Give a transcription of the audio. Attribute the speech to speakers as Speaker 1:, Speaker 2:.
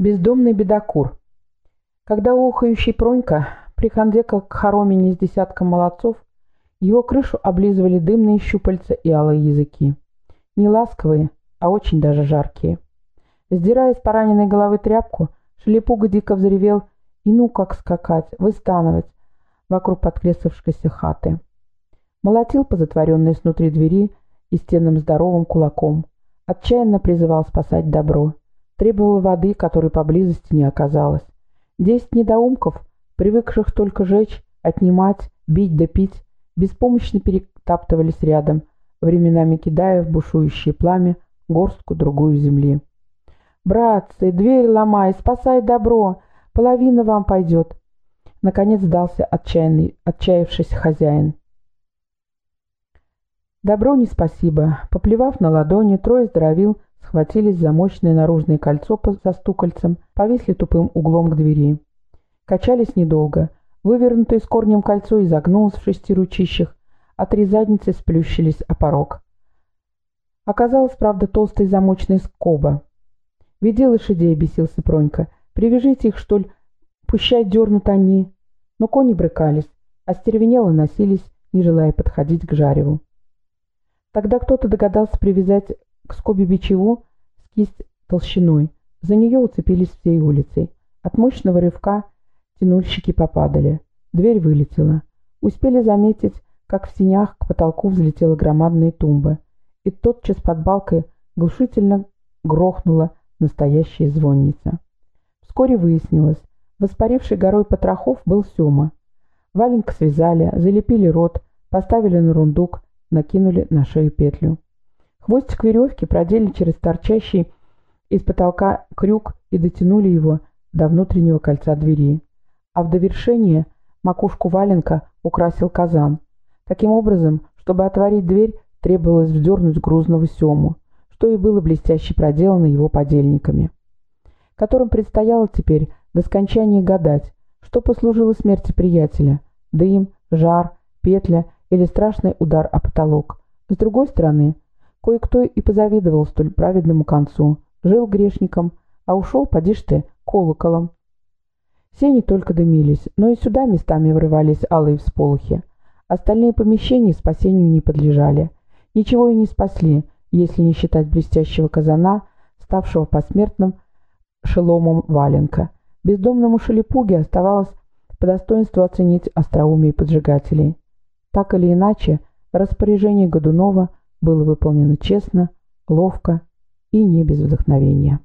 Speaker 1: Бездомный бедокур. Когда ухающий Пронька прихандекал к хоромине с десятком молодцов, его крышу облизывали дымные щупальца и алые языки. Не ласковые, а очень даже жаркие. Сдирая с пораненной головы тряпку, Шелепуга дико взревел и ну как скакать, выстанывать вокруг подклесавшейся хаты. Молотил по затворенной снутри двери и стенам здоровым кулаком. Отчаянно призывал спасать добро. Требовал воды, которой поблизости не оказалось. Десять недоумков, привыкших только жечь, отнимать, бить да пить, беспомощно перетаптывались рядом, временами кидая в бушующее пламя горстку-другую земли. «Братцы, дверь ломай, спасай добро, половина вам пойдет!» Наконец сдался отчаянный, отчаявшийся хозяин. Добро не спасибо. Поплевав на ладони, трое здоровил схватились за мощное наружное кольцо за стукольцем, повисли тупым углом к двери. Качались недолго. Вывернутое с корнем кольцо изогнулось в шести ручищах, а три задницы сплющились о порог. Оказалось, правда, толстая замочная скоба. «Веди лошадей», — бесился Пронька. «Привяжите их, что ли? Пущай дернут они». Но кони брыкались, остервенело носились, не желая подходить к жареву. Тогда кто-то догадался привязать к скобе бичеву с кисть толщиной. За нее уцепились всей улицей. От мощного рывка тянульщики попадали. Дверь вылетела. Успели заметить, как в синях к потолку взлетела громадная тумба. И тотчас под балкой глушительно грохнула настоящая звонница. Вскоре выяснилось, воспаривший горой потрохов был Сема. Валенка связали, залепили рот, поставили на рундук, накинули на шею петлю. Хвостик веревки продели через торчащий из потолка крюк и дотянули его до внутреннего кольца двери. А в довершение макушку валенка украсил казан. Таким образом, чтобы отворить дверь, требовалось вдернуть грузного сему, что и было блестяще проделано его подельниками, которым предстояло теперь до скончания гадать, что послужило смерти приятеля – дым, жар, петля или страшный удар о потолок. С другой стороны – Кое-кто и позавидовал столь праведному концу. Жил грешником, а ушел, поди ж ты, колоколом. Сени только дымились, но и сюда местами врывались алые всполохи. Остальные помещения спасению не подлежали. Ничего и не спасли, если не считать блестящего казана, ставшего посмертным шеломом валенка. Бездомному шелепуге оставалось по достоинству оценить остроумие поджигателей. Так или иначе, распоряжение Годунова – было выполнено честно, ловко и не без вдохновения.